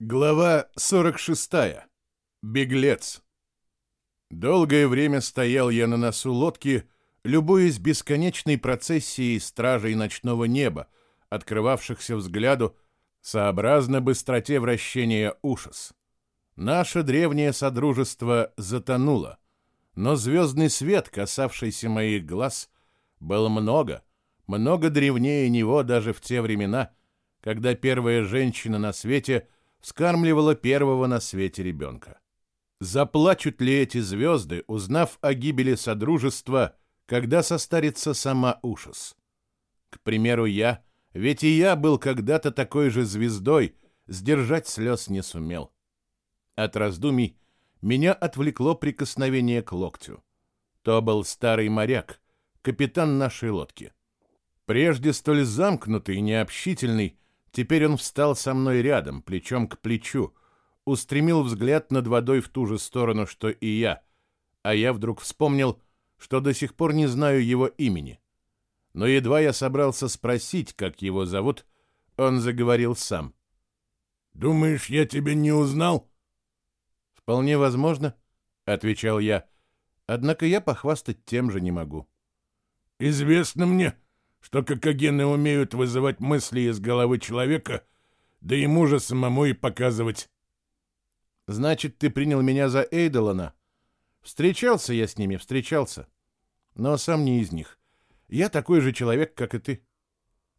Глава 46. Беглец. Долгое время стоял я на носу лодки, любуясь бесконечной процессией стражей ночного неба, открывавшихся взгляду сообразно быстроте вращения ушес. Наше древнее содружество затонуло, но звездный свет, касавшийся моих глаз, был много, много древнее него даже в те времена, когда первая женщина на свете вскармливала первого на свете ребенка. Заплачут ли эти звезды, узнав о гибели Содружества, когда состарится сама Ушас? К примеру, я, ведь и я был когда-то такой же звездой, сдержать слез не сумел. От раздумий меня отвлекло прикосновение к локтю. То был старый моряк, капитан нашей лодки. Прежде столь замкнутый и необщительный, Теперь он встал со мной рядом, плечом к плечу, устремил взгляд над водой в ту же сторону, что и я, а я вдруг вспомнил, что до сих пор не знаю его имени. Но едва я собрался спросить, как его зовут, он заговорил сам. «Думаешь, я тебя не узнал?» «Вполне возможно», — отвечал я, — «однако я похвастать тем же не могу». «Известно мне, что кокогены умеют вызывать мысли из головы человека, да ему же самому и показывать. Значит, ты принял меня за Эйдолона? Встречался я с ними, встречался. Но сам не из них. Я такой же человек, как и ты.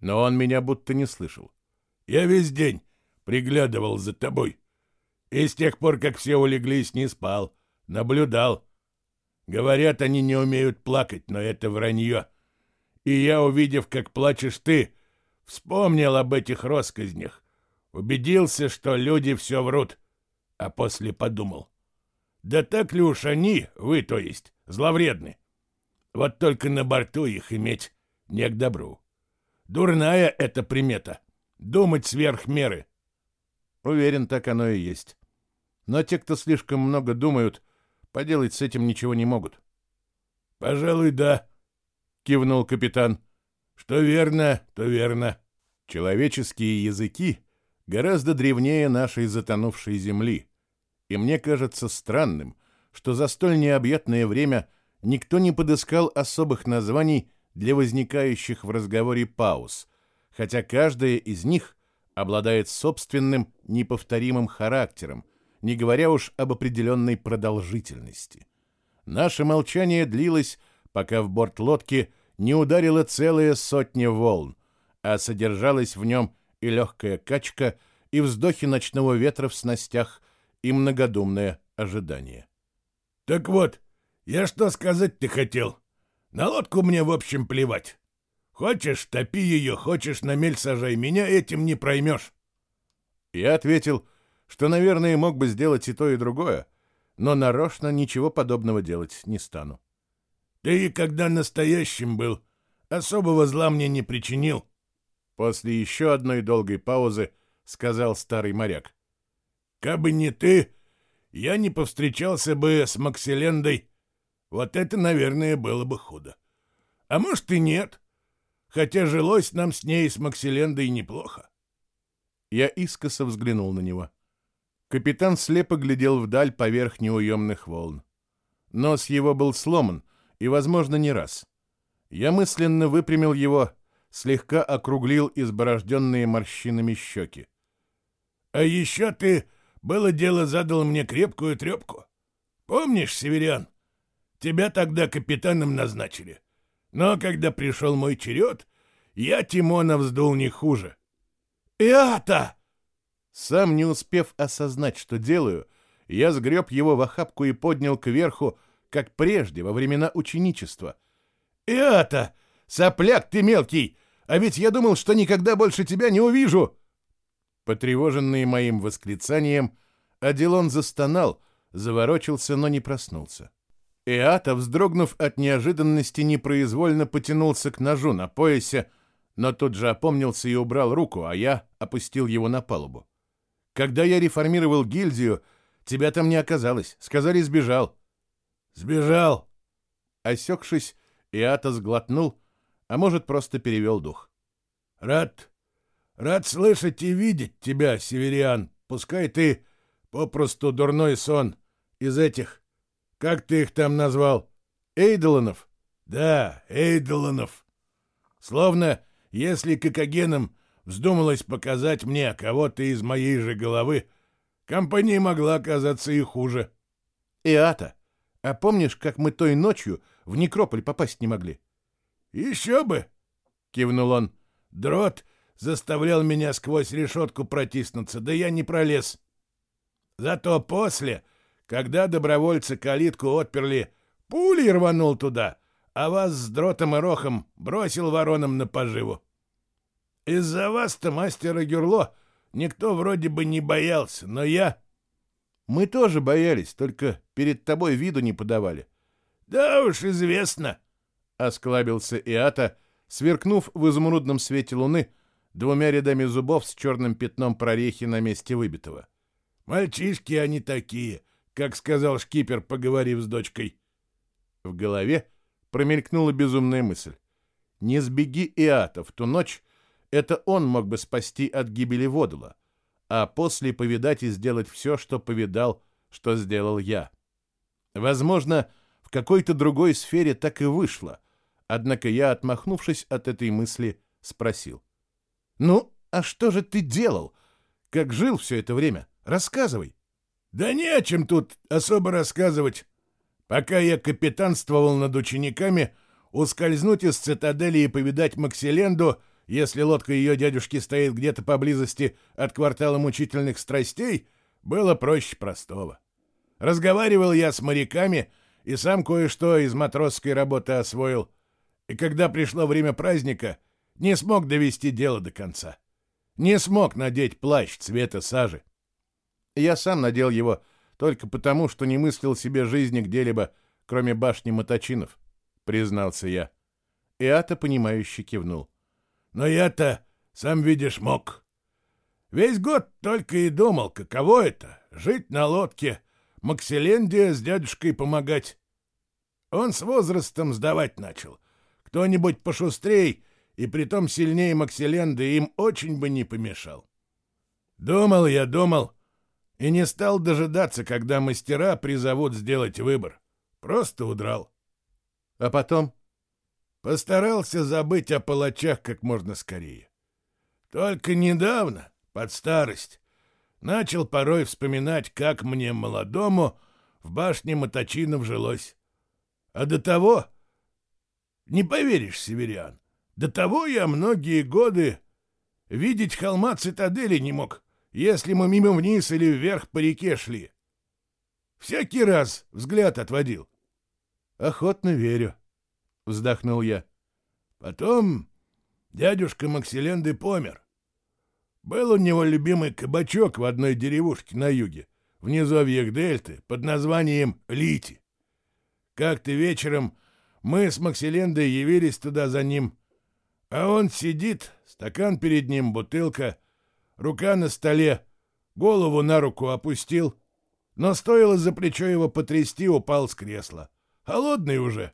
Но он меня будто не слышал. Я весь день приглядывал за тобой. И с тех пор, как все улеглись, не спал. Наблюдал. Говорят, они не умеют плакать, но это вранье. — и я, увидев, как плачешь ты, вспомнил об этих росказнях, убедился, что люди все врут, а после подумал. Да так ли уж они, вы, то есть, зловредны? Вот только на борту их иметь не к добру. Дурная эта примета — думать сверх меры. Уверен, так оно и есть. Но те, кто слишком много думают, поделать с этим ничего не могут. — Пожалуй, да, — кивнул капитан. «Что верно, то верно». Человеческие языки гораздо древнее нашей затонувшей земли, и мне кажется странным, что за столь необъятное время никто не подыскал особых названий для возникающих в разговоре пауз, хотя каждая из них обладает собственным неповторимым характером, не говоря уж об определенной продолжительности. Наше молчание длилось пока в борт лодки не ударила целая сотня волн, а содержалась в нем и легкая качка, и вздохи ночного ветра в снастях, и многодумное ожидание. «Так вот, я что сказать ты хотел? На лодку мне, в общем, плевать. Хочешь, топи ее, хочешь, на мель сажай, меня этим не проймешь». Я ответил, что, наверное, мог бы сделать и то, и другое, но нарочно ничего подобного делать не стану. Ты и когда настоящим был, особого зла мне не причинил. После еще одной долгой паузы сказал старый моряк. Кабы не ты, я не повстречался бы с Макселендой. Вот это, наверное, было бы худо. А может и нет, хотя жилось нам с ней с Макселендой неплохо. Я искоса взглянул на него. Капитан слепо глядел вдаль поверх неуемных волн. Нос его был сломан, и, возможно, не раз. Я мысленно выпрямил его, слегка округлил изборожденные морщинами щеки. «А еще ты, было дело, задал мне крепкую трепку. Помнишь, Северян? Тебя тогда капитаном назначили. Но когда пришел мой черед, я Тимона вздул не хуже. «Это!» Сам не успев осознать, что делаю, я сгреб его в охапку и поднял кверху, как прежде, во времена ученичества. «Это! Сопляк ты мелкий! А ведь я думал, что никогда больше тебя не увижу!» Потревоженный моим восклицанием, Аделон застонал, заворочился, но не проснулся. Иата, вздрогнув от неожиданности, непроизвольно потянулся к ножу на поясе, но тут же опомнился и убрал руку, а я опустил его на палубу. Когда я реформировал гильдию, тебя там не оказалось. Сказали, сбежал. Сбежал. Осекшись, Иата сглотнул, а может, просто перевел дух. Рад, рад слышать и видеть тебя, Севериан, пускай ты попросту дурной сон из этих, как ты их там назвал, Эйдолонов? Да, Эйдолонов. Словно, если кокогеном вздумалось показать мне кого-то из моей же головы, компания могла оказаться и хуже. Иата, а помнишь, как мы той ночью в некрополь попасть не могли? Еще бы, кивнул он. Дрот заставлял меня сквозь решетку протиснуться, да я не пролез. Зато после, когда добровольцы калитку отперли, пулей рванул туда, а вас с дротом и рохом бросил вороном на поживу. Из-за вас-то, мастера Гюрло, никто вроде бы не боялся, но я... Мы тоже боялись, только перед тобой виду не подавали. Да уж, известно, — осклабился Иата, сверкнув в изумрудном свете луны двумя рядами зубов с черным пятном прорехи на месте выбитого. Мальчишки они такие, как сказал шкипер, поговорив с дочкой. В голове промелькнула безумная мысль. Не сбеги Иата в ту ночь, это он мог бы спасти от гибели Водула, а после повидать и сделать все, что повидал, что сделал я. Возможно, в какой-то другой сфере так и вышло, однако я, отмахнувшись от этой мысли, спросил. «Ну, а что же ты делал? Как жил все это время? Рассказывай». «Да не о чем тут особо рассказывать. Пока я капитанствовал над учениками, ускользнуть из цитадели и повидать Максиленду — если лодка ее дядюшки стоит где-то поблизости от квартала мучительных страстей, было проще простого. Разговаривал я с моряками и сам кое-что из матросской работы освоил. И когда пришло время праздника, не смог довести дело до конца. Не смог надеть плащ цвета сажи. Я сам надел его только потому, что не мыслил себе жизни где-либо, кроме башни Моточинов, признался я. Иата, понимающе кивнул. Но я-то, сам видишь, мог. Весь год только и думал, каково это — жить на лодке, Макселенде с дядюшкой помогать. Он с возрастом сдавать начал. Кто-нибудь пошустрей и притом сильнее Макселенды им очень бы не помешал. Думал я, думал, и не стал дожидаться, когда мастера призовут сделать выбор. Просто удрал. А потом Постарался забыть о палачах как можно скорее. Только недавно, под старость, начал порой вспоминать, как мне, молодому, в башне Моточинов жилось. А до того, не поверишь, северян, до того я многие годы видеть холма цитадели не мог, если мы мимо вниз или вверх по реке шли. Всякий раз взгляд отводил. Охотно верю вздохнул я. Потом дядюшка Максиленды помер. Был у него любимый кабачок в одной деревушке на юге, в низовьях дельты, под названием Лити. Как-то вечером мы с Максилендой явились туда за ним, а он сидит, стакан перед ним, бутылка, рука на столе, голову на руку опустил, но стоило за плечо его потрясти, упал с кресла. Холодный уже.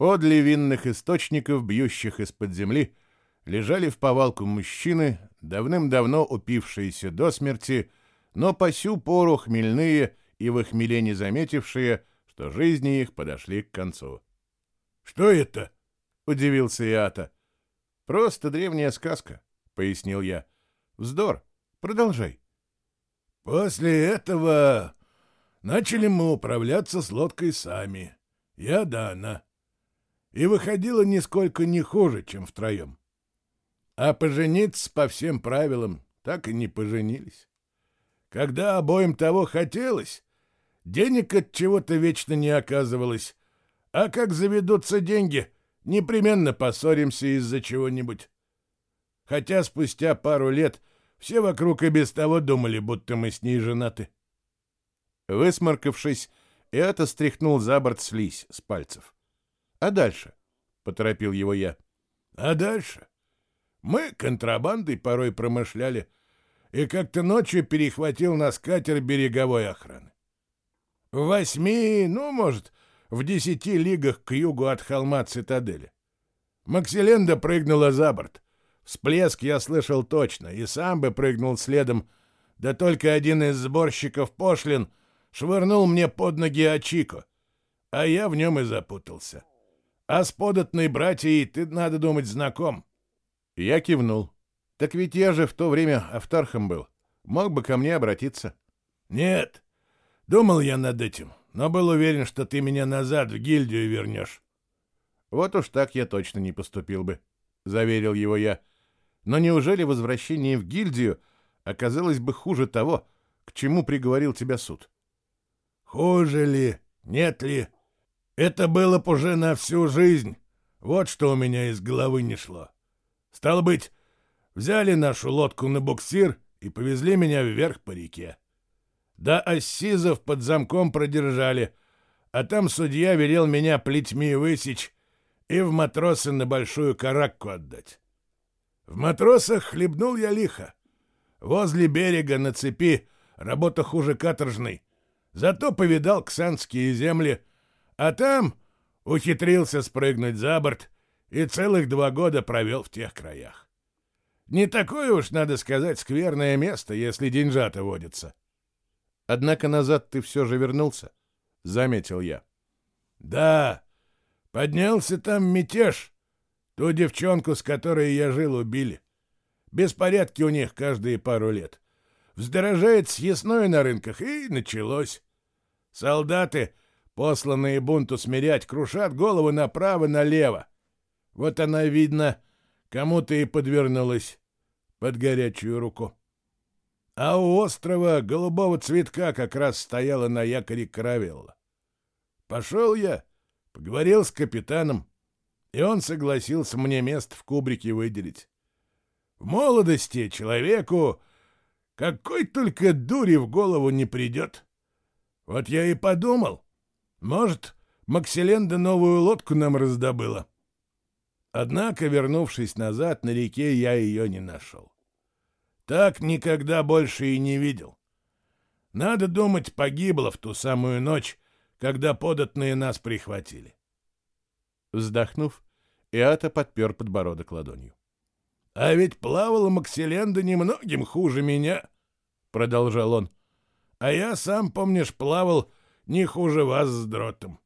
Подле винных источников, бьющих из-под земли, лежали в повалку мужчины, давным-давно упившиеся до смерти, но по сю пору хмельные и в их хмеле не заметившие, что жизни их подошли к концу. — Что это? — удивился Иата. — Просто древняя сказка, — пояснил я. — Вздор. Продолжай. — После этого начали мы управляться с лодкой сами. Я да она и выходило нисколько не хуже, чем втроем. А пожениться по всем правилам так и не поженились. Когда обоим того хотелось, денег от чего-то вечно не оказывалось, а как заведутся деньги, непременно поссоримся из-за чего-нибудь. Хотя спустя пару лет все вокруг и без того думали, будто мы с ней женаты. Высморкавшись, это стряхнул за борт слизь с пальцев. А дальше? — поторопил его я. А дальше? Мы контрабандой порой промышляли, и как-то ночью перехватил нас катер береговой охраны. В восьми, ну, может, в десяти лигах к югу от холма цитадели. Макселенда прыгнула за борт. Всплеск я слышал точно, и сам бы прыгнул следом, Да только один из сборщиков пошлин швырнул мне под ноги Ачико, а я в нем и запутался. А с податной братьей ты, надо думать, знаком. Я кивнул. Так ведь я же в то время автархом был. Мог бы ко мне обратиться. Нет, думал я над этим, но был уверен, что ты меня назад в гильдию вернешь. Вот уж так я точно не поступил бы, заверил его я. Но неужели возвращение в гильдию оказалось бы хуже того, к чему приговорил тебя суд? Хуже ли? Нет ли? Это было б уже на всю жизнь. Вот что у меня из головы не шло. Стало быть, взяли нашу лодку на буксир и повезли меня вверх по реке. Да ассизов под замком продержали, а там судья велел меня плетьми высечь и в матросы на большую каракку отдать. В матросах хлебнул я лихо. Возле берега на цепи работа хуже каторжной. Зато повидал ксанские земли, а там ухитрился спрыгнуть за борт и целых два года провел в тех краях. Не такое уж, надо сказать, скверное место, если деньжата водятся. Однако назад ты все же вернулся, — заметил я. Да, поднялся там мятеж, Ту девчонку, с которой я жил, убили. Беспорядки у них каждые пару лет. Вздорожает съестное на рынках, и началось. Солдаты, посланные бунту смирять, крушат голову направо-налево. Вот она, видно, кому-то и подвернулась под горячую руку. А у острова голубого цветка как раз стояла на якоре каравелла. Пошел я, поговорил с капитаном и он согласился мне место в кубрике выделить. В молодости человеку какой только дури в голову не придет. Вот я и подумал, может, Макселенда новую лодку нам раздобыла. Однако, вернувшись назад, на реке я ее не нашел. Так никогда больше и не видел. Надо думать, погибла в ту самую ночь, когда податные нас прихватили. Вздохнув, Иата подпер подбородок ладонью. — А ведь плавала Макселенда немногим хуже меня, — продолжал он. — А я сам, помнишь, плавал не хуже вас с дротом.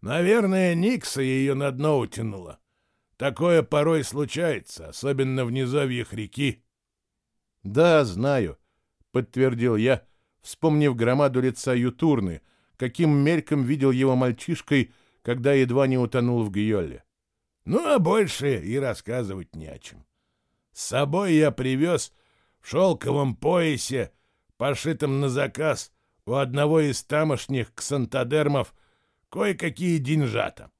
Наверное, Никса ее на дно утянула. Такое порой случается, особенно в низовьях реки. — Да, знаю, — подтвердил я, вспомнив громаду лица Ютурны, каким мельком видел его мальчишкой — когда едва не утонул в Гиоле. Ну, а больше и рассказывать не о чем. С собой я привез в шелковом поясе, пошитом на заказ, у одного из тамошних ксантодермов кое-какие деньжата.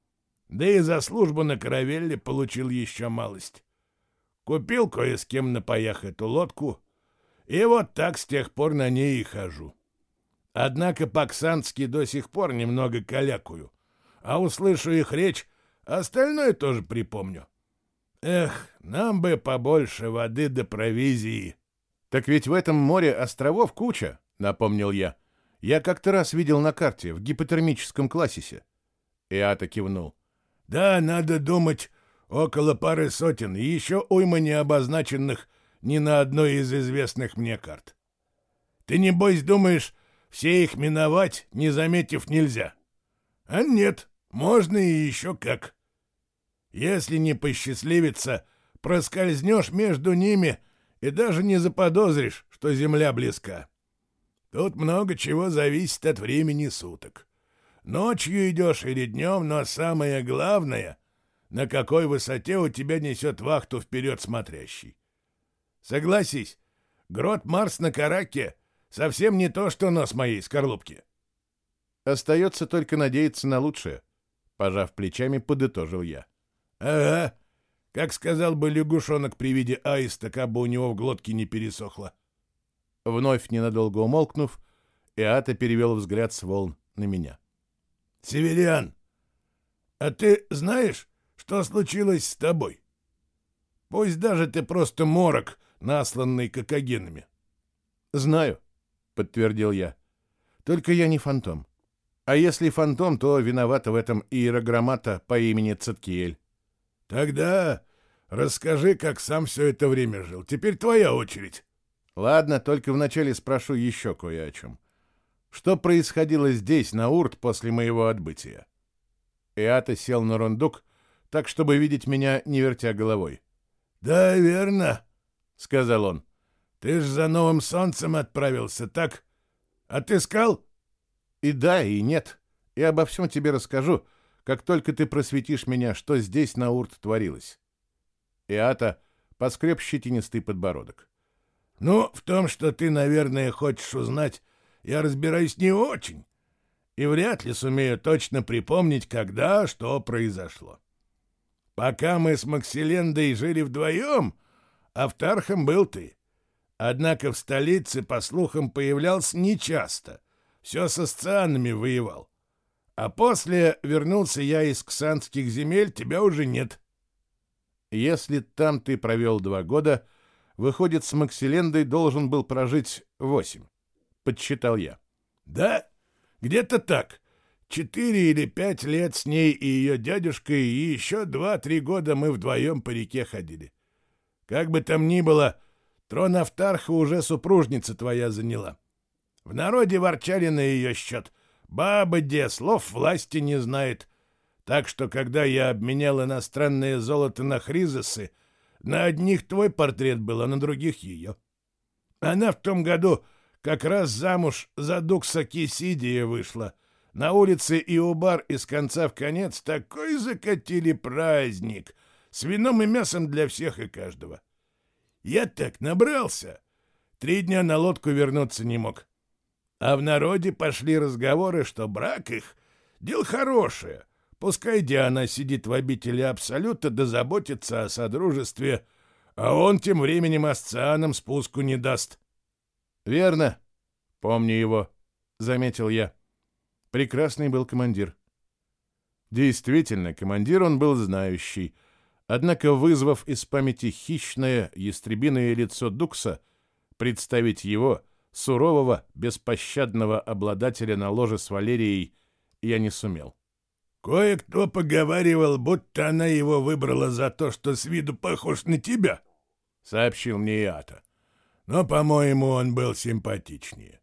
Да и за службу на каравелле получил еще малость. Купил кое с кем на паях эту лодку, и вот так с тех пор на ней и хожу. Однако по-ксански до сих пор немного калякую а услышу их речь, остальное тоже припомню. Эх, нам бы побольше воды до провизии. Так ведь в этом море островов куча, напомнил я. Я как-то раз видел на карте в гипотермическом классисе. Иата кивнул. Да, надо думать, около пары сотен, и еще уйма необозначенных ни на одной из известных мне карт. Ты, небось, думаешь, все их миновать, не заметив, нельзя? А нет, можно и еще как. Если не посчастливится, проскользнешь между ними и даже не заподозришь, что земля близка. Тут много чего зависит от времени суток. Ночью идешь или днем, но самое главное, на какой высоте у тебя несет вахту вперед смотрящий. Согласись, грот Марс на Караке совсем не то, что нос моей скорлупки. Остается только надеяться на лучшее. Пожав плечами, подытожил я. «Ага, как сказал бы лягушонок при виде аиста, кабы у него в глотке не пересохло». Вновь ненадолго умолкнув, Иата перевел взгляд с волн на меня. «Северян, а ты знаешь, что случилось с тобой? Пусть даже ты просто морок, насланный кокогенами». «Знаю», — подтвердил я. «Только я не фантом. А если фантом, то виновата в этом иерограммата по имени Циткиэль. Тогда расскажи, как сам все это время жил. Теперь твоя очередь. Ладно, только вначале спрошу еще кое о чем. Что происходило здесь, на Урт, после моего отбытия? Иата сел на рундук, так, чтобы видеть меня, не вертя головой. «Да, верно», — сказал он. «Ты ж за новым солнцем отправился, так? Отыскал?» «И да, и нет. И обо всем тебе расскажу, как только ты просветишь меня, что здесь на Урт творилось». Иата поскреб щетинистый подбородок. «Ну, в том, что ты, наверное, хочешь узнать, я разбираюсь не очень, и вряд ли сумею точно припомнить, когда что произошло. Пока мы с Максилендой жили вдвоем, Автархом был ты. Однако в столице, по слухам, появлялся нечасто. Все со сцианами воевал. А после вернулся я из ксанских земель, тебя уже нет. Если там ты провел два года, выходит, с Максилендой должен был прожить восемь. Подсчитал я. Да, где-то так. Четыре или пять лет с ней и ее дядюшкой, и еще два-три года мы вдвоем по реке ходили. Как бы там ни было, трон Автарха уже супружница твоя заняла. В народе ворчали на ее счет. Баба де слов власти не знает. Так что, когда я обменял иностранное золото на хризосы, на одних твой портрет был, а на других ее. Она в том году как раз замуж за Дукса Кисидия вышла — на улице Иубар из конца в конец такой закатили праздник с вином и мясом для всех и каждого. Я так набрался. Три дня на лодку вернуться не мог. А в народе пошли разговоры, что брак их — дело хорошее. Пускай Диана сидит в обители Абсолюта да заботится о содружестве, а он тем временем асцианам спуску не даст. — Верно. Помню его, — заметил я. Прекрасный был командир. Действительно, командир он был знающий, однако, вызвав из памяти хищное, ястребиное лицо Дукса, представить его, сурового, беспощадного обладателя на ложе с Валерией, я не сумел. «Кое-кто поговаривал, будто она его выбрала за то, что с виду похож на тебя», — сообщил мне Иата. «Но, по-моему, он был симпатичнее.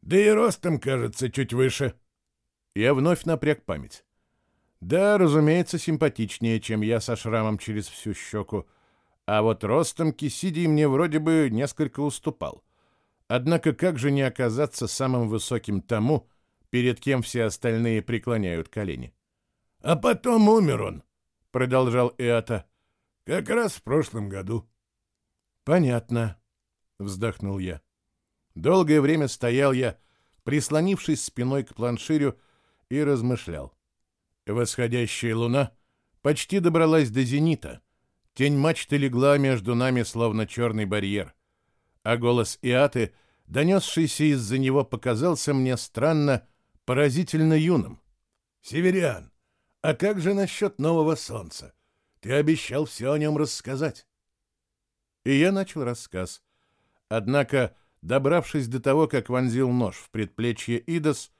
Да и ростом, кажется, чуть выше». Я вновь напряг память. Да, разумеется, симпатичнее, чем я со шрамом через всю щеку. А вот ростом Кисидий мне вроде бы несколько уступал. Однако как же не оказаться самым высоким тому, перед кем все остальные преклоняют колени? — А потом умер он, — продолжал Эата, — как раз в прошлом году. — Понятно, — вздохнул я. Долгое время стоял я, прислонившись спиной к планширю, и размышлял. Восходящая луна почти добралась до зенита. Тень мачты легла между нами, словно черный барьер. А голос Иаты, донесшийся из-за него, показался мне странно, поразительно юным. «Северян, а как же насчет нового солнца? Ты обещал все о нем рассказать». И я начал рассказ. Однако, добравшись до того, как вонзил нож в предплечье Идос,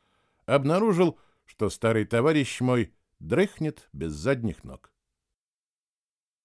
обнаружил, что старый товарищ мой дрыхнет без задних ног.